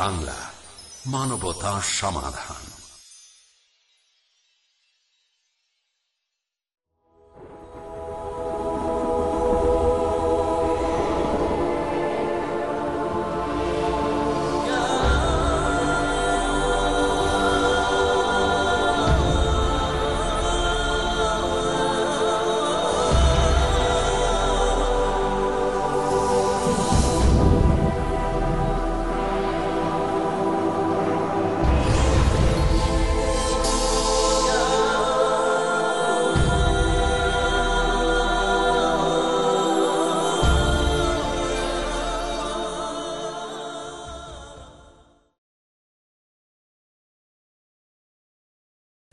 বাংলা মানবতা সমাধান।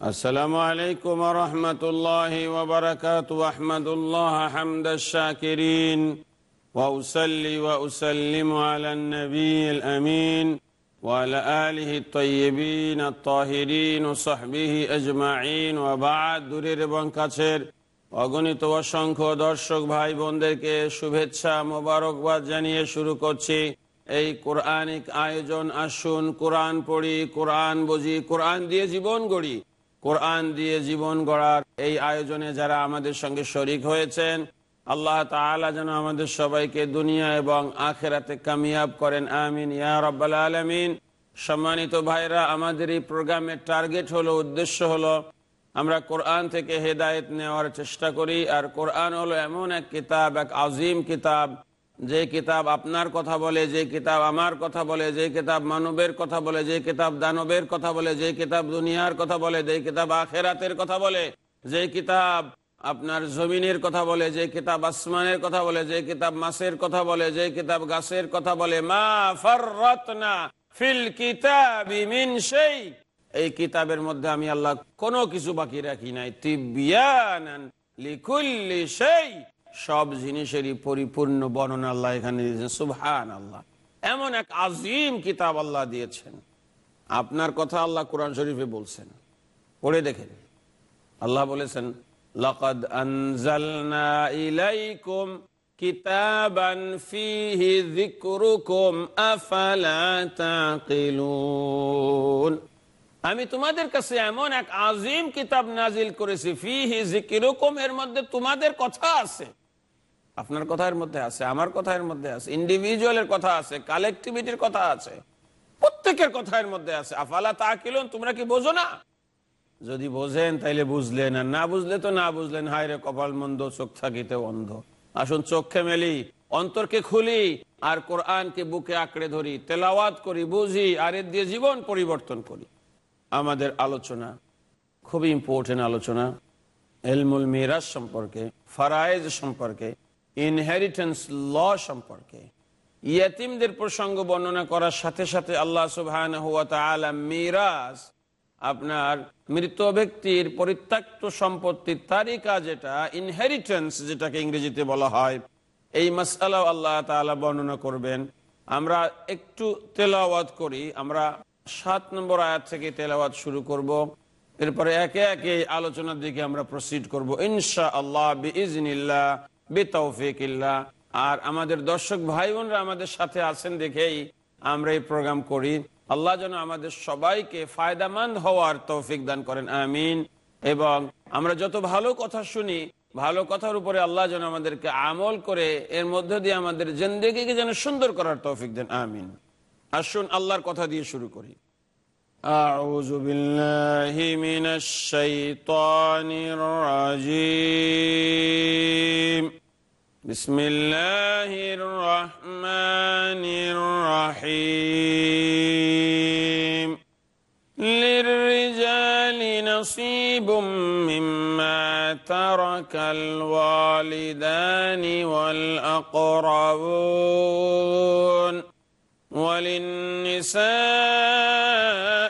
السلام عليكم ورحمة الله وبركاته أحمد الله حمد الشاكرين وأسلي وأسلم على النبي الأمين وعلى آله الطيبين الطاهرين وصحبه أجمعين وبعد দূরের এবং কাছের অগণিত অসংখ্য দর্শক ভাই বোনদেরকে শুভেচ্ছা মোবারকবাদ জানিয়ে শুরু করছি এই কোরআনিক আয়োজন আসুন কোরআন পড়ি কোরআন বুঝি কোরআন দিয়ে জীবন গড়ি কোরআন দিয়ে জীবন গড়ার এই আয়োজনে যারা আমাদের সঙ্গে শরিক হয়েছেন, আল্লাহ তালা যেন আমাদের সবাইকে দুনিয়া এবং আখেরাতে কামিয়াব করেন, আমিন। ইয়া রব্বাল আলমিন। সম্মানিত ভাইরা, আমাদের এই প্রোগ্রামের টার্গেট হলো, উদ্দেশ্য হলো, আমরা কোরআন থেকে হেদায়েত নেওয়ার চেষ্টা করি, আর কোরআন হলো এমন এক কিতাব, এক আজিম কিতাব যে কিতাব আপনার কথা বলে যে কিতাব আমার কথা বলে যে কিতাব মানবের কথা বলে যে কিতাব দানবের কথা বলে যে কিতাব দুনিয়ার কথা বলে যে কিতাব আখেরাতের কথা বলে যে কিতাব আপনার জমিনের কথা বলে যে কিতাব আসমানের কথা বলে যে কিতাব মাসের কথা বলে যে কিতাব গাছের কথা বলে মা ফিল কিতাবি মিন সেই এই কিতাবের মধ্যে আমি আল্লাহ কোনো কিছু বাকি রাখি নাই তিবিয়ানান লিকুল্লি সেই সব জিনিসেরই পরিপূর্ণ বর্ণনা আল্লাহ এখানে দিয়েছেন। সুবহান আল্লাহ এমন এক আজিম কিতাব আল্লাহ দিয়েছেন। আপনার কথা আল্লাহ কোরআন শরীফে বলছেন। পড়ে দেখেন। আল্লাহ বলেছেন, লকদ আনজালনা ইলাইকুম কিতাবান ফিহি যিকরুকুম আফালা তাকিলুন। আমি তোমাদের কাছে এমন এক আজিম কিতাব নাজিল করেছি। ফিহি যিকরুকুম এর মধ্যে তোমাদের কথা আছে। আপনার কথার মধ্যে আছে, আমার কথার মধ্যে আছে ইন্ডিভিজুয়ালের কথা আছে কালেকটিভিটির কথা আছে, প্রত্যেকের কথার মধ্যে আছে। আফালা তা কিলুন তোমরা কি বোঝো না? যদি বোঝেন, তাইলে বুঝলেন, আর না বুঝলে তো না বুঝলেন। হায় রে কপাল মন্দ, চোখ থাকিতে অন্ধ। আসুন চোখে মেলি, অন্তরকে খুলি, আর কোরআনকে বুকে আঁকড়ে ধরি, তেলাওয়াত করি, বুঝি, আর এর দিয়ে জীবন পরিবর্তন করি। আমাদের আলোচনা, খুবই ইম্পর্টেন্ট আলোচনা। এলমুল মিরাজ সম্পর্কে, ফারায়েজ সম্পর্কে ইনহেরিটেন্স ল সম্পর্কে। ইয়াতিমদের প্রসঙ্গ বর্ণনা করার সাথে সাথে আল্লাহ সুবহান মিরাজ, আপনার মৃত ব্যক্তির পরিত্যক্ত সম্পত্তির তালিকা যেটা ইনহেরিটেন্স যেটাকে ইংরেজিতে বলা হয়, এই মাসালাও আল্লাহ তালা বর্ণনা করবেন। আমরা একটু তেলাওয়াত করি, আমরা সাত নম্বর আয়াত থেকে তেলাওয়াত শুরু করব। এরপরে একে একে আলোচনার দিকে আমরা প্রসিড করব। ইনশা আল্লাহ বেতৌফিকিল্লা আর আমাদের দর্শক ভাই বোনরা আমাদের সাথে আছেন দেখেই আমরা এই প্রোগ্রাম করি। আল্লাহ যেন আমাদের সবাইকে ফায়দামান্দ হওয়ার তৌফিক দান করেন, আমিন। এবং আমরা যত ভালো কথা শুনি, ভালো কথার উপরে আল্লাহ যেন আমাদেরকে আমল করে, এর মধ্য দিয়ে আমাদের জিন্দগিকে যেন সুন্দর করার তৌফিক দেন, আমিন। আসুন আল্লাহর কথা দিয়ে শুরু করি। أعوذ بالله من الشيطان الرجيم. بسم الله الرحمن الرحيم. للرجال نصيب مما ترك الوالدان والأقربون. وللنساء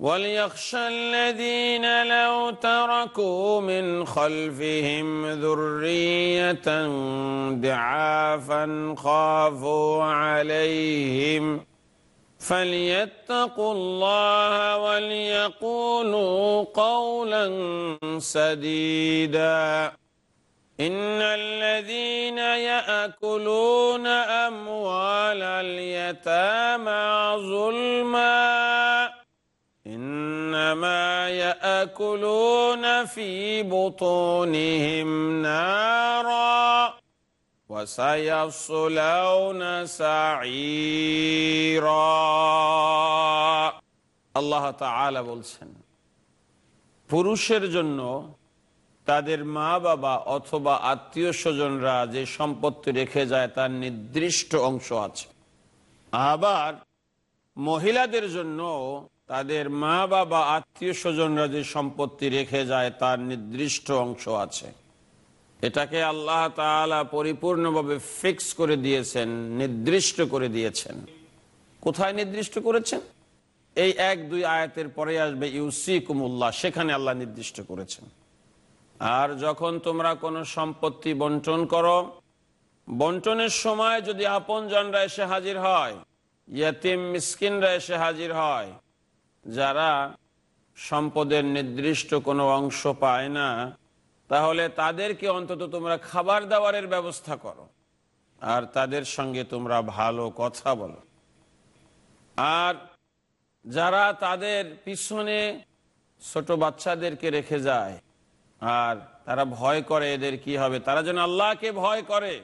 وليخشى الذين لو تركوا من خلفهم ذرية ضعافا خافوا عليهم فليتقوا الله وليقولوا قولا سديدا. إن الذين يأكلون أموال اليتامى ظلما يأكلون في بطونهم نارا وسيصلون سعيرا আল্লাহ তাআলা বলছেন পুরুষের জন্য তাদের মা বাবা অথবা আত্মীয় স্বজনরা যে সম্পত্তি রেখে যায় তার নির্দিষ্ট অংশ আছে আবার মহিলাদের জন্য তাদের মা, বাবা, আত্মীয় স্বজনরা যে সম্পত্তি রেখে যায়, তার নির্দিষ্ট অংশ আছে। এটাকে আল্লাহ তাআলা পরিপূর্ণভাবে ফিক্স করে দিয়েছেন, নির্দিষ্ট করে দিয়েছেন। কোথায় নির্দিষ্ট করেছেন? এই এক, দুই আয়াতের পরে আসবে ইউসি কুমুল্লাহ সেখানে আল্লাহ নির্দিষ্ট করেছেন। আর যখন তোমরা কোনো সম্পত্তি বন্টন করো, বন্টনের সময় যদি আপন জনরা এসে হাজির হয়, ইয়াতিম মিসকিনরা এসে হাজির হয় যারা সম্পদের নির্দিষ্ট কোনো অংশ পায় না, তাহলে তাদেরকে অন্তত তোমরা খাবার দাবারের ব্যবস্থা করো। আর তাদের সঙ্গে তোমরা ভালো কথা বলো। আর যারা তাদের পিছনে ছোট বাচ্চাদেরকে রেখে যায়, আর তারা ভয় করে এদের কি হবে, তারা যেন আল্লাহকে ভয় করে,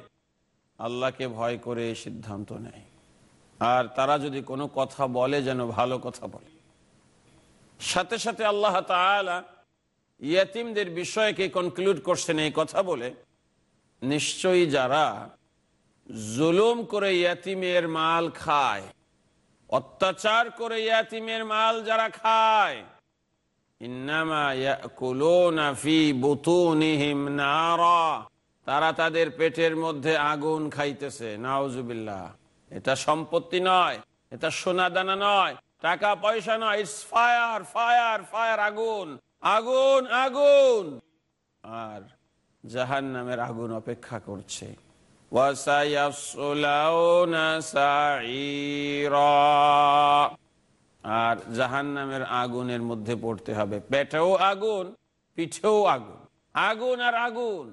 আল্লাহকে ভয় করে সিদ্ধান্ত নেয়। আর তারা যদি কোনো কথা বলে, যেন ভালো কথা বলে। সাথে সাথে আল্লাহ তাআলা ইয়াতিমদের বিষয়কে কনক্লুড করছেন এই কথা বলে, নিশ্চয়ই যারা জুলুম করে ইয়াতিমের মাল খায়, অত্যাচার করে ইয়াতিমের মাল যারা খায় তারা তাদের পেটের মধ্যে আগুন খাইতেছে এটা সম্পত্তি নয়, এটা সোনা দানা নয় টাকা, পয়সা নয় ইটস ফায়ার ফায়ার ফায়ার আগুন আগুন আগুন। আর জাহান নামের আগুন অপেক্ষা করছে। আর জাহান নামের আগুনের মধ্যে পড়তে হবে পেটেও আগুন, পিঠেও আগুন আগুন আর আগুন।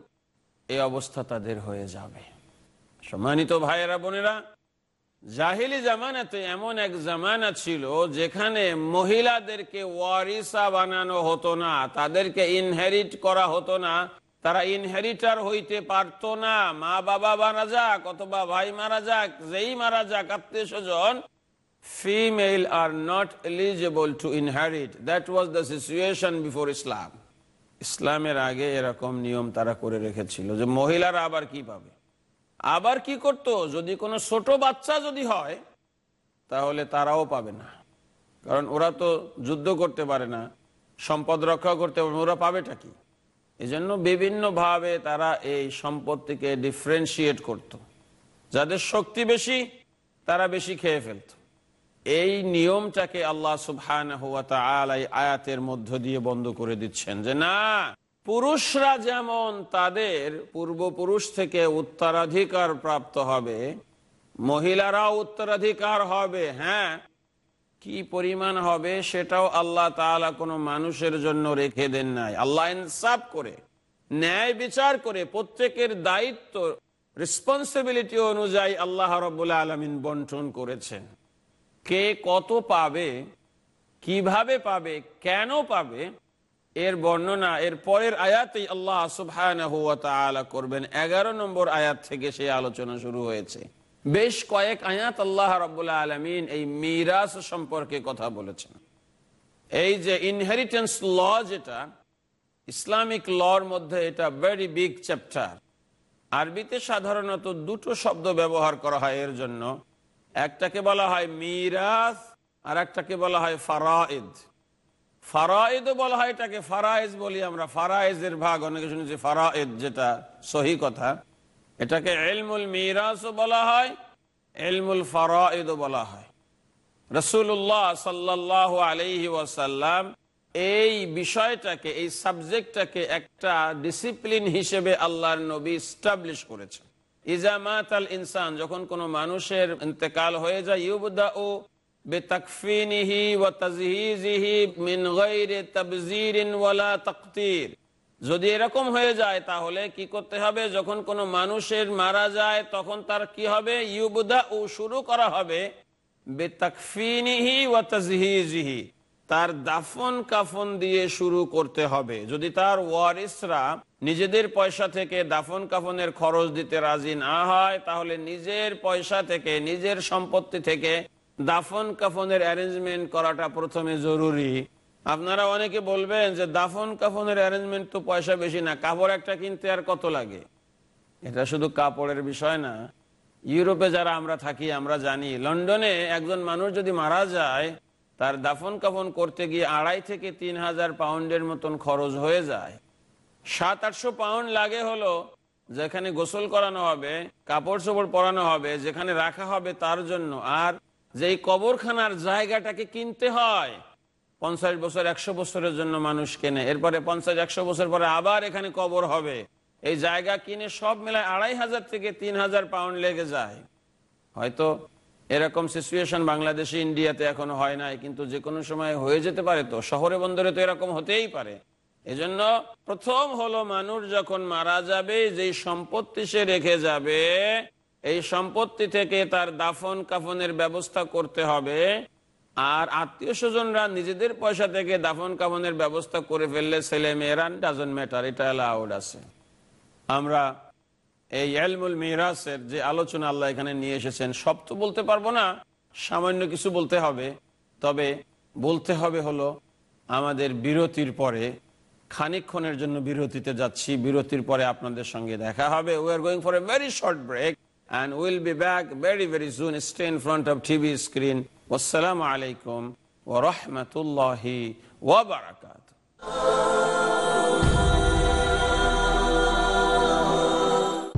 এই অবস্থা তাদের হয়ে যাবে। সম্মানিত ভাইয়েরা, বোনেরা জাহিলি জামানাতে এমন এক জামানা ছিল যেখানে মহিলাদেরকে ওয়ারিসা বানানো হতো না, তাদেরকে ইনহেরিট করা হতো না। তারা ইনহেরিটার হইতে পারতো না। মা বাবা মারা যাক অথবা ভাই মারা যাক, যেই মারা যাক আত্মীয় স্বজন female are not eligible to inherit that was the situation before Islam ইসলামের আগে এরকম নিয়ম তারা করে রেখেছিল যে মহিলারা আবার কি পাবে? আবার কি করত? যদি কোনো ছোট বাচ্চা যদি হয়, তাহলে তারাও পাবে না। কারণ ওরা তো যুদ্ধ করতে পারে না, সম্পদ রক্ষা করতে পারে ওরা পাবেটা কি? এই জন্য বিভিন্নভাবে তারা এই সম্পত্তিকে ডিফারেন্সিয়েট করত। যাদের শক্তি বেশি, তারা বেশি খেয়ে ফেলত। এই নিয়মটাকে আল্লাহ সুবহান আয়াতের মধ্য দিয়ে বন্ধ করে দিচ্ছেন যে না পুরুষরা যেমন তাদের পূর্বপুরুষ থেকে উত্তরাধিকার প্রাপ্ত হবে, মহিলারাও উত্তরাধিকার হবে হ্যাঁ? কি পরিমাণ হবে সেটাও আল্লাহ তাআলা কোনো মানুষের জন্য রেখে দেন নাই। আল্লাহ ইনসাফ করে, ন্যায় বিচার করে, প্রত্যেকের দায়িত্ব রেসপন্সিবিলিটি অনুযায়ী আল্লাহ রবুল্লা আলমিন বন্টন করেছেন। কে কত পাবে, কীভাবে পাবে, কেন পাবে এর বর্ণনা, এর পরের আয়াতেই আল্লাহ সুবহান করবেন। এগারো নম্বর আয়াত থেকে সেই আলোচনা শুরু হয়েছে। বেশ কয়েক আয়াত আল্লাহ রবাহ আলমিন এই মিরাস সম্পর্কে কথা বলেছেন। এই যে ইনহেরিটেন্স ল যেটা, ইসলামিক লর মধ্যে এটা ভেরি বিগ চ্যাপ্টার আরবিতে সাধারণত দুটো শব্দ ব্যবহার করা হয় এর জন্য। একটাকে বলা হয় মিরাস আর একটাকে বলা হয় ফারাইদ ফারাইদও বলা হয় এটাকে ফারাইজ বলি আমরা। ফারাইজের ভাগ, অনেকে শুনেছি ফারাইদ যেটা সহি কথা। এটাকে এলমুল মিরাসও বলা হয় এলমুল ফারাইদও বলা হয়। রসুল্লাহ সাল্লাহ আলহি ওয়াসাল্লাম এই বিষয়টাকে, এই সাবজেক্টটাকে একটা ডিসিপ্লিন হিসেবে আল্লাহর নবী স্টাবলিশ করেছেন। ইজামাত আল ইনসান, যখন কোনো মানুষের ইন্তেকাল হয়ে যায় ইউবদা ও ওয়া তাজহিজিহি মিন গায়রি তাবযীরিন ওয়ালা তাকতির। যদি এরকম হয়ে যায়, তাহলে কি করতে হবে? যখন কোনো মানুষের মারা যায়, তখন তার কি হবে? ইউবদা ও শুরু করা হবে ওয়া তাজহিজিহি। তার দাফন কাফন দিয়ে শুরু করতে হবে। যদি তার ওয়ারিসরা নিজেদের পয়সা থেকে দাফন কাফনের খরচ দিতে রাজি না হয়, তাহলে নিজের পয়সা থেকে, নিজের সম্পত্তি থেকে দাফন কাফনের অ্যারেঞ্জমেন্ট করাটা প্রথমে জরুরি। আপনারা অনেকে বলবেন যে দাফন কাফনের অ্যারেঞ্জমেন্ট তো পয়সা বেশি না, কাপড় একটা কিনতে আর কত লাগে? এটা শুধু কাপড়ের বিষয় না। ইউরোপে যারা আমরা থাকি, আমরা জানি, লন্ডনে একজন মানুষ যদি মারা যায়, তার দাফন কাফন করতে গিয়ে আড়াই থেকে তিন হাজার পাউন্ডের মতন খরচ হয়ে যায়। সাত, আটশো পাউন্ড লাগে হলো যেখানে গোসল করানো হবে, কাপড় চোপড় পরানো হবে, যেখানে রাখা হবে তার জন্য। আর যেই কবরখানার জায়গাটাকে কিনতে হয়, পঞ্চাশ বছর, একশো বছরের জন্য মানুষ কেনে। এরপরে পঞ্চাশ, একশো বছর পরে আবার এখানে কবর হবে। এই জায়গা কিনে সব মেলায় আড়াই হাজার থেকে তিন হাজার পাউন্ড লেগে যায়। হয়তো এরকম সিচুয়েশন বাংলাদেশে ইন্ডিয়াতে এখনও হয় নাই, কিন্তু যে কোনো সময় হয়ে যেতে পারে তো। শহরে, বন্দরে তো এরকম হতেই পারে। এজন্য প্রথম হলো মানুষ যখন মারা যাবে, যেই সম্পত্তি সে রেখে যাবে এই সম্পত্তি থেকে তার দাফন কাফনের ব্যবস্থা করতে হবে। আর আত্মীয় স্বজনরা নিজেদের পয়সা থেকে দাফন কাফনের ব্যবস্থা করে ফেললে ছেলে মেয়েরা ডাজন ম্যাটার এটা অ্যালাউড আছে। আমরা এই এলমুল মিরাসের যে আলোচনা আল্লাহ এখানে নিয়ে এসেছেন, সব তো বলতে পারব না, সামান্য কিছু বলতে হবে। তবে বলতে হবে হলো, আমাদের বিরতির পরে খানিক্ষণের জন্য বিরতিতে যাচ্ছি। বিরতির পরে আপনাদের সঙ্গে দেখা হবে। We are going for a very short break and we'll be back very very soon stay in front of TV screen wassalamu alaikum wa rahmatullahi wa barakatuh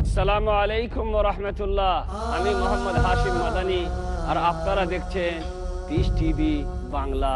আসসালামু আলাইকুম রহমতুল্লাহ আমি মোহাম্মদ হাশিম মাদানি আর আপনারা দেখছেন পিস টিভি বাংলা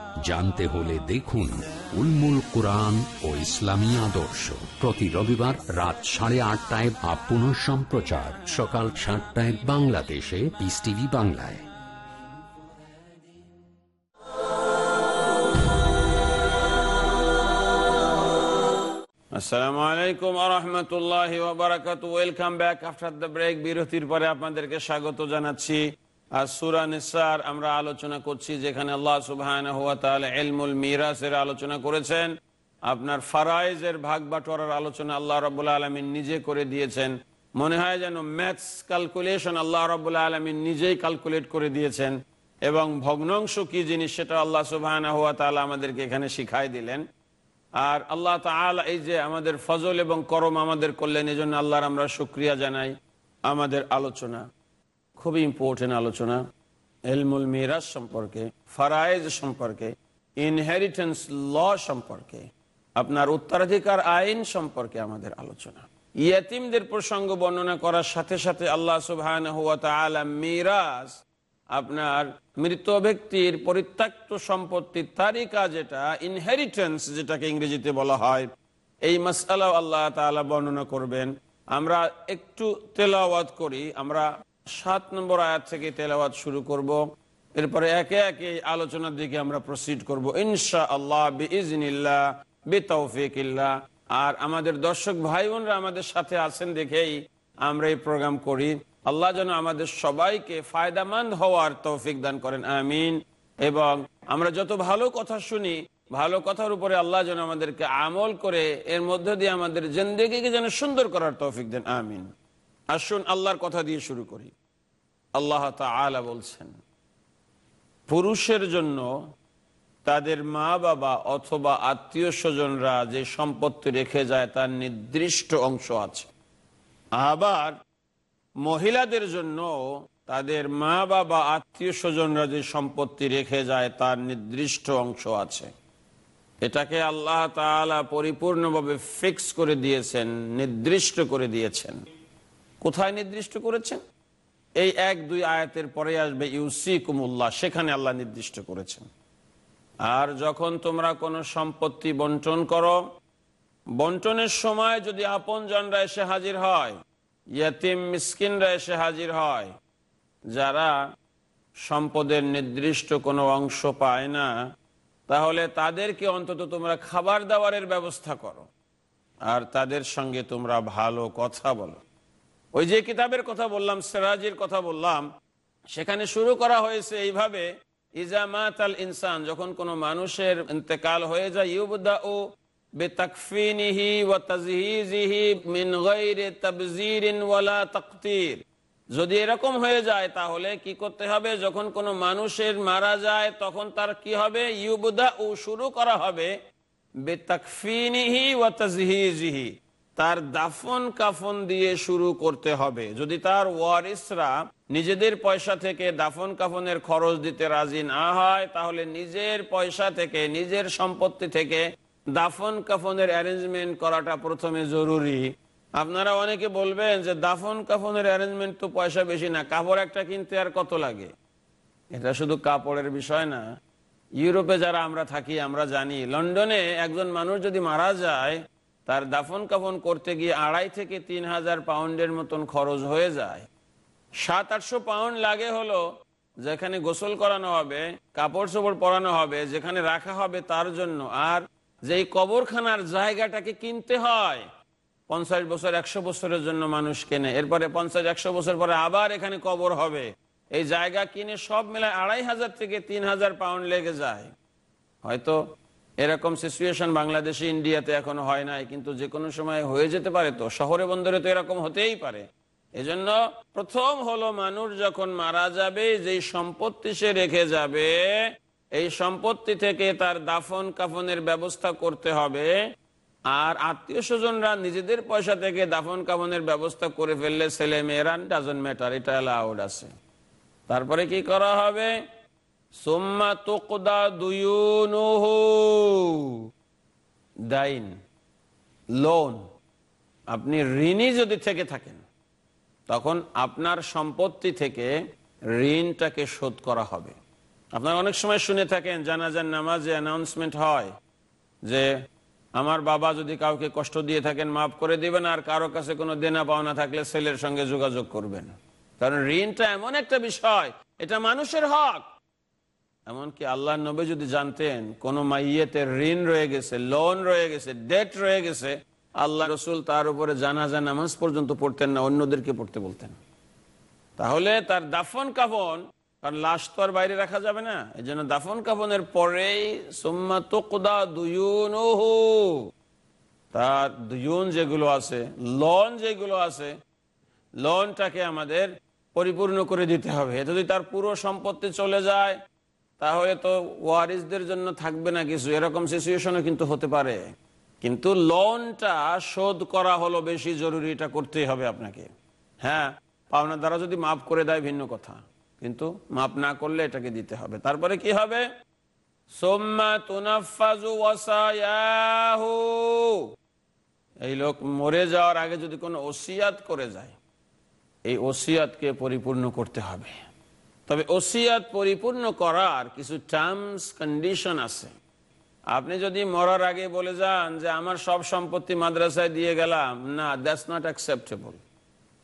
জানতে হলে দেখুন উলমুল কোরআন ও ইসলামী আদর্শ। প্রতি রবিবার রাত সাড়ে আটটায় বা পুনঃ সম্প্রচার। সকাল সাতটায় বাংলাদেশে পিস টিভি বাংলায়। আসসালামু আলাইকুম আরহামতুল্লাহ ওবরাকাত welcome back after the break বিরতির পরে আপনাদেরকে স্বাগত জানাচ্ছি। আর সুরা নিসার আমরা আলোচনা করছি যেখানে আল্লাহ সুবহান এলমুল মিরাসের আলোচনা করেছেন। আপনার ফারাইজের ভাগ বাটোয়ারার আলোচনা আল্লাহ রবুল্লা আলমিন নিজে করে দিয়েছেন। মনে হয় যেন ম্যাথস ক্যালকুলেশন আল্লাহ রবুল্লা আলমিন নিজেই ক্যালকুলেট করে দিয়েছেন। এবং ভগ্নাংশ কি জিনিস সেটা আল্লাহ সুবাহ আমাদেরকে এখানে শিখাই দিলেন। আর আল্লাহ তাআলা এই যে আমাদের ফজল এবং করম আমাদের করলেন এই জন্য আল্লাহর আমরা শুক্রিয়া জানাই আমাদের আলোচনা। খুবই ইম্পর্টেন্ট আলোচনা। এলমুল মিরাজ সম্পর্কে, ফারায়েজ সম্পর্কে ইনহেরিটেন্স ল সম্পর্কে, আপনার উত্তরাধিকার আইন সম্পর্কে আমাদের আলোচনা। ইয়াতিমদের প্রসঙ্গ বর্ণনা করার সাথে সাথে আল্লাহ সুবহান মিরাজ, আপনার মৃত ব্যক্তির পরিত্যক্ত সম্পত্তির তালিকা যেটা ইনহেরিটেন্স যেটাকে ইংরেজিতে বলা হয়, এই মাসালাও আল্লাহ তাআলা বর্ণনা করবেন। আমরা একটু তেলাওয়াত করি, আমরা সাত নম্বর আয়াত থেকে তেলাওয়াত শুরু করব। এরপরে একে একে আলোচনার দিকে আমরা প্রসিড করব। ইনশা আল্লাহ বিইজনিল্লাহ, বিতৌফিকিল্লাহ। আর আমাদের দর্শক ভাই বোনরা আমাদের সাথে আছেন দেখেই আমরা এই প্রোগ্রাম করি। আল্লাহ যেন আমাদের সবাইকে ফায়দামন্দ হওয়ার তৌফিক দান করেন, আমিন। এবং আমরা যত ভালো কথা শুনি, ভালো কথার উপরে আল্লাহ যেন আমাদেরকে আমল করে, এর মধ্য দিয়ে আমাদের জিন্দগিকে যেন সুন্দর করার তৌফিক দেন, আমিন। আসুন আল্লাহর কথা দিয়ে শুরু করি। আল্লাহ তাআলা বলছেন, পুরুষের জন্য তাদের মা বাবা অথবা আত্মীয় স্বজনরা যে সম্পত্তি রেখে যায় তার নির্দিষ্ট অংশ আছে। আবার মহিলাদের জন্য তাদের মা বাবা আত্মীয় স্বজনরা যে সম্পত্তি রেখে যায় তার নির্দিষ্ট অংশ আছে। এটাকে আল্লাহ তাআলা পরিপূর্ণভাবে ফিক্স করে দিয়েছেন, নির্দিষ্ট করে দিয়েছেন। কোথায় নির্দিষ্ট করেছেন? এই এক, দুই আয়াতের পরে আসবে ইউসি কুমুল্লাহ সেখানে আল্লাহ নির্দিষ্ট করেছেন। আর যখন তোমরা কোনো সম্পত্তি বন্টন করো, বন্টনের সময় যদি আপন জনরা এসে হাজির হয়, ইয়াতিম মিসকিনরা এসে হাজির হয়, যারা সম্পদের নির্দিষ্ট কোনো অংশ পায় না, তাহলে তাদেরকে অন্তত তোমরা খাবার দাবারের ব্যবস্থা করো। আর তাদের সঙ্গে তোমরা ভালো কথা বলো। ওই যে কিতাবের কথা বললাম, সেরাজির কথা বললাম, সেখানে শুরু করা হয়েছে এইভাবে ইজামাত আল ইনসান যখন কোনো মানুষের ইন্তেকাল হয়ে যায় ইউবদা ও ওয়া যদি এরকম হয়ে যায়, তাহলে কি করতে হবে? যখন কোনো মানুষের মারা যায়, তখন তার কি হবে? ইউবদা ও শুরু করা হবে, বেতাকফিনিহি ওয়া তাজহিজিহি তার দাফন কাফন দিয়ে শুরু করতে হবে। যদি তার ওয়ারিসরা নিজেদের পয়সা থেকে দাফন কাফনের খরচ দিতে রাজি না হয়, তাহলে নিজের পয়সা থেকে, নিজের সম্পত্তি থেকে দাফন কাফনের অ্যারেঞ্জমেন্ট করাটা প্রথমে জরুরি। আপনারা অনেকে বলবেন যে দাফন কাফনের অ্যারেঞ্জমেন্ট তো পয়সা বেশি না, কাপড় একটা কিনতে আর কত লাগে? এটা শুধু কাপড়ের বিষয় না। ইউরোপে যারা আমরা থাকি, আমরা জানি, লন্ডনে একজন মানুষ যদি মারা যায় তার দাফন কাফন করতে গিয়ে আড়াই থেকে তিন হাজার পাউন্ডের মতন খরচ হয়ে যায়। সাত, আটশো পাউন্ড লাগে হলো যেখানে গোসল করানো হবে, কাপড় চোপড় পরানো হবে, যেখানে রাখা হবে তার জন্য। আর যেই কবরখানার জায়গাটাকে কিনতে হয়, পঞ্চাশ বছর, একশো বছরের জন্য মানুষ কেনে। এরপরে পঞ্চাশ, একশো বছর পরে আবার এখানে কবর হবে। এই জায়গা কিনে সব মেলায় আড়াই হাজার থেকে তিন হাজার পাউন্ড লেগে যায়। হয়তো এরকম সিচুয়েশন বাংলাদেশে ইন্ডিয়াতে এখন হয় নাই, কিন্তু যে কোনো সময় হয়ে যেতে পারে তো। শহরে বন্দরে তো এরকম হতেই পারে। এজন্য প্রথম হলো মানুষ যখন মারা যাবে, যেই সম্পত্তি সে রেখে যাবে, এই সম্পত্তি থেকে তার দাফন কাফনের ব্যবস্থা করতে হবে। আর আত্মীয় স্বজনরা নিজেদের পয়সা থেকে দাফন কাফনের ব্যবস্থা করে ফেললে ছেলে মেয়েরা ডাজন ম্যাটার এটা অ্যালাউড আছে। তারপরে কি করা হবে? দাইন, লোন, আপনি ঋণী যদি থেকে থাকেন, তখন আপনার সম্পত্তি থেকে ঋণটাকে শোধ করা হবে। আপনার অনেক সময় শুনে থাকেন, জানাজার নামাজে অ্যানাউন্সমেন্ট হয় যে, আমার বাবা যদি কাউকে কষ্ট দিয়ে থাকেন, মাফ করে দিবেন আর কারও কাছে কোনো দেনা পাওনা থাকলে ছেলের সঙ্গে যোগাযোগ করবেন। কারণ ঋণটা এমন একটা বিষয়, এটা মানুষের হক। এমনকি আল্লাহ নবী যদি জানতেন, কোন মাইয়েতের ঋণ রয়ে গেছে লোন রয়ে গেছে ডেট রয়ে গেছে, আল্লাহ রসুল তার উপরে জানাজা, নামাজ পর্যন্ত পড়তেন না, অন্যদেরকে পড়তে বলতেন। তাহলে তার দাফন কাফন, কারণ লাশ তো আর বাইরে রাখা যাবে না এই জন্য দাফন কাফনের পরেই সোম্মা তোকদা দুয়ুনহু তার দুয়ুন যেগুলো আছে লন যেগুলো আছে লোনটাকে আমাদের পরিপূর্ণ করে দিতে হবে। যদি তার পুরো সম্পত্তি চলে যায় তাহলে তো ওয়ারিসদের জন্য থাকবে না কিছু। এরকম সিচুয়েশনও কিন্তু হতে পারে। কিন্তু লোনটা শোধ করা হলো বেশি জরুরি, এটা করতেই হবে আপনাকে। হ্যাঁ পাওনা দ্বারা যদি মাফ করে দেয়, ভিন্ন কথা। কিন্তু মাফ না করলে এটাকে দিতে হবে। তারপরে কি হবে? এই লোক মরে যাওয়ার আগে যদি কোনো ওসিয়াত করে যায়, এই ওসিয়াতকে পরিপূর্ণ করতে হবে। তবে ওসিয়াত পরিপূর্ণ করার কিছু টার্মস কন্ডিশন আছে। আপনি যদি মরার আগে বলে যান যে আমার সব সম্পত্তি মাদ্রাসায় দিয়ে গেলাম, না দ্যাটস নট অ্যাকসেপ্টেবল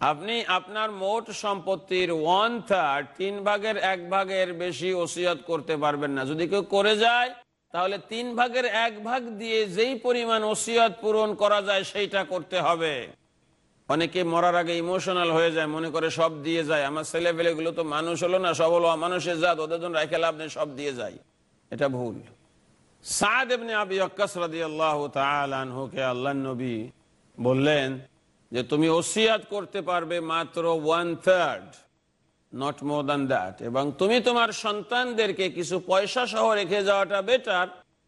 আপনি আপনার মোট সম্পত্তির ওয়ান থার্ড তিন ভাগের এক ভাগের বেশি ওসিয়াত করতে পারবেন না। যদি কেউ করে যায়, তাহলে তিন ভাগের এক ভাগ দিয়ে যেই পরিমাণ ওসিয়াত পূরণ করা যায়, সেইটা করতে হবে। অনেকে মরার আগে ইমোশনাল হয়ে যায়, মনে করে সব দিয়ে যায়। আমার ছেলে পেলেগুলো তো মানুষ হলো না, সব হলো মানুষের জাত, ওদের জন্য রেখে লাভ নেই, সব দিয়ে যায়। এটা ভুল। সাদ এমনি আবি অক্কাস রাদিয়াল্লাহু তাআলা আনহুকে আল্লাহর নবী বললেন যে, তুমি ওসিয়াত করতে পারবে মাত্র one third not more than that এবং তুমি তোমার সন্তানদেরকে কিছু পয়সা সহ রেখে যাওয়াটা better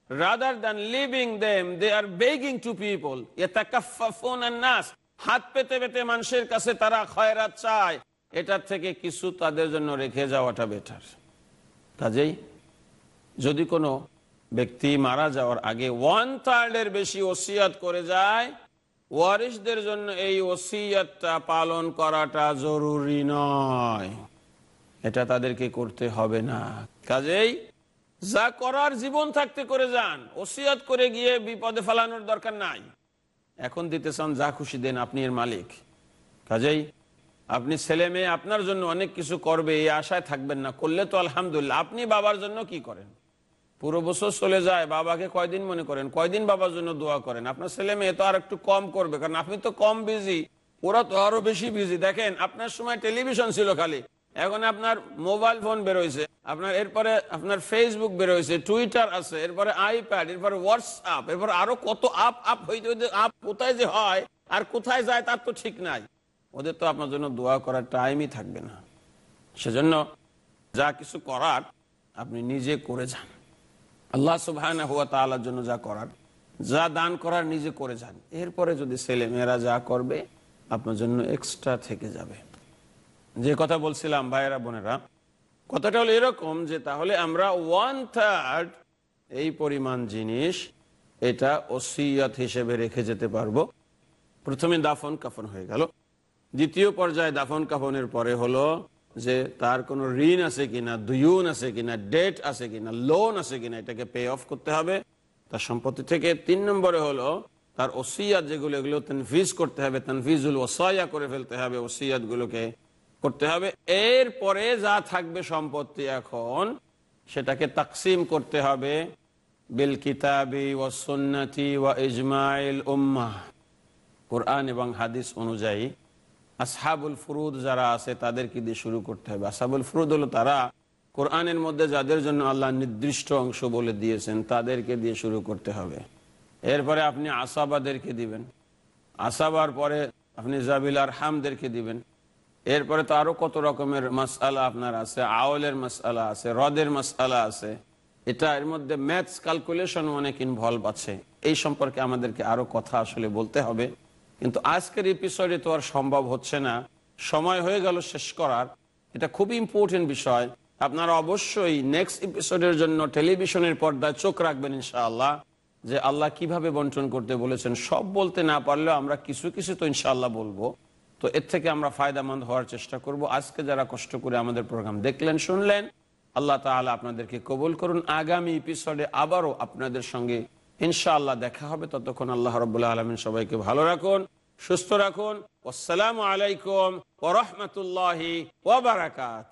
rather than living them they are begging to people নাস হাত পেতে পেতে মানুষের কাছে তারা খয়রাত চায়, এটার থেকে কিছু তাদের জন্য রেখে যাওয়াটা বেটার কাজেই যদি কোনো ব্যক্তি মারা যাওয়ার আগে ওয়ান থার্ডের বেশি ওসিয়াত করে যায় ওয়ারিসদের জন্য এই ওসিয়াতটা পালন করাটা জরুরি নয়। এটা তাদেরকে করতে হবে না। কাজেই যা করার জীবন থাকতে করে যান, ওসিয়াত করে গিয়ে বিপদে ফেলানোর দরকার নাই। এখন দিতে চান যা খুশি দেন, আপনি এর মালিক। কাজেই আপনি ছেলে মেয়ে, আপনার জন্য অনেক কিছু করবে, এই আশায় থাকবেন না। করলে তো আলহামদুলিল্লাহ, আপনি বাবার জন্য কি করেন? পুরো বছর চলে যায়, বাবাকে কয়দিন মনে করেন? কয়দিন বাবার জন্য দোয়া করেন? আপনার ছেলে মেয়ে তো আর একটু কম করবে, কারণ আপনি তো কম বিজি ওরা তো আরও বেশি বিজি দেখেন, আপনার সময় টেলিভিশন ছিল খালি। এখন আপনার মোবাইল ফোন বেরোইছে আপনার, এরপরে আপনার ফেসবুক বেরোইছে টুইটার আছে, এরপরে আইপ্যাড এরপরে হোয়াটসঅ্যাপ এরপরে আরও কত আপ আপ হইতে হইতে আপ কোথায় যে হয় আর কোথায় যায় তার তো ঠিক নাই। ওদের তো আপনার জন্য দোয়া করার টাইমই থাকবে না। সেজন্য যা কিছু করার আপনি নিজে করে যান। আল্লাহ সুবাহ হুয়া তালার জন্য যা করার, যা দান করার নিজে করে যান। এরপরে যদি ছেলে মেয়েরা যা করবে, আপনার জন্য এক্সট্রা থেকে যাবে। যে কথা বলছিলাম ভাইয়েরা, বোনেরা কথাটা হলো এরকম যে তাহলে আমরা ওয়ান থার্ড এই পরিমাণ জিনিস এটা ওসিয়াত হিসেবে রেখে যেতে পারব। প্রথমে দাফন কাফন হয়ে গেল। দ্বিতীয় পর্যায়ে দাফন কাফনের পরে হলো যে তার কোনো ঋণ আছে কিনা দুয়ুন আছে কিনা ডেট আছে কিনা লোন আছে কিনা, এটাকে পে অফ করতে হবে। তার সম্পত্তি থেকে তিন নম্বরে হলো তার ওসিয়াত যেগুলো, এগুলো তনফিজ করতে হবে, তনফিজুল ওসাইয়া করে ফেলতে হবে ওসিয়াত গুলোকে করতে হবে। এরপরে যা থাকবে সম্পত্তি এখন, সেটাকে তাকসিম করতে হবে। বিল কিতাবি ও সুন্নতি ওয়া ইজমাইল উম্মাহ। কোরআন এবং হাদিস অনুযায়ী আসহাবুল ফুরুদ যারা আছে তাদেরকে দিয়ে শুরু করতে হবে? আসহাবুল ফুরুদ হলো তারা কোরআনের মধ্যে যাদের জন্য আল্লাহ নির্দিষ্ট অংশ বলে দিয়েছেন, তাদেরকে দিয়ে শুরু করতে হবে। এরপরে আপনি আসাবাদেরকে দিবেন। আসাবার পরে আপনি জাবিল আর হামদেরকে দিবেন। এরপরে তো আরও কত রকমের মাসআলা আপনার আছে আওলের মাসআলা আছে, হ্রদের মাসআলা আছে। এটা এর মধ্যে ম্যাথস ক্যালকুলেশন অনেক ইনভলভ আছে। এই সম্পর্কে আমাদেরকে আরও কথা আসলে বলতে হবে। কিন্তু আজকের এপিসোডে তো আর সম্ভব হচ্ছে না। সময় হয়ে গেল শেষ করার। এটা খুব ইম্পর্টেন্ট বিষয়। আপনারা অবশ্যই নেক্সট এপিসোডের জন্য টেলিভিশনের পর্দায় চোখ রাখবেন ইনশাআল্লাহ, যে আল্লাহ কীভাবে বন্টন করতে বলেছেন। সব বলতে না পারলেও আমরা কিছু কিছু তো ইনশাআল্লাহ বলব। তো এর থেকে আমরা ফায়দামন্দ হওয়ার চেষ্টা করব। আজকে যারা কষ্ট করে আমাদের প্রোগ্রাম দেখলেন, শুনলেন, আল্লাহ তাআলা আপনাদেরকে কবুল করুন। আগামী এপিসোডে আবারও আপনাদের সঙ্গে ইনশাআল্লাহ দেখা হবে। ততক্ষণ আল্লাহ রবাহ আলমিন সবাইকে ভালো রাখুন, সুস্থ রাখুন। আসসালামু আলাইকুম ওরহমতুল্লাহি ওবরাকাত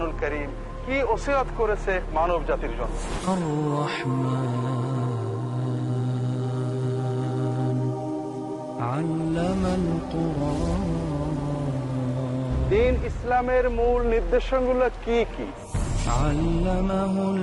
কোরআনুল করিম কি ওসিরাত করেছে মানব জাতির জন্য? দিন ইসলামের মূল নির্দেশনগুলো কি কি? আল্লামাহুল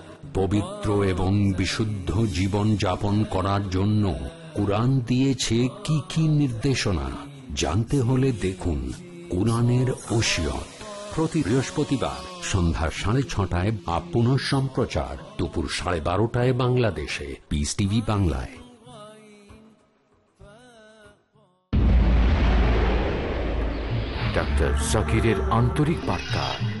পবিত্র এবং বিশুদ্ধ জীবন যাপন করার জন্য কোরআন দিয়েছে কি কি নির্দেশনা? জানতে হলে দেখুন কোরআনের ওসিয়ত। প্রতি বৃহস্পতিবার সন্ধ্যা সাড়ে ছটায় বা পুনঃ সম্প্রচার দুপুর সাড়ে বারোটায় বাংলাদেশে। পিস টিভি বাংলায়। ডাক্তার জাকিরের আন্তরিক বার্তা।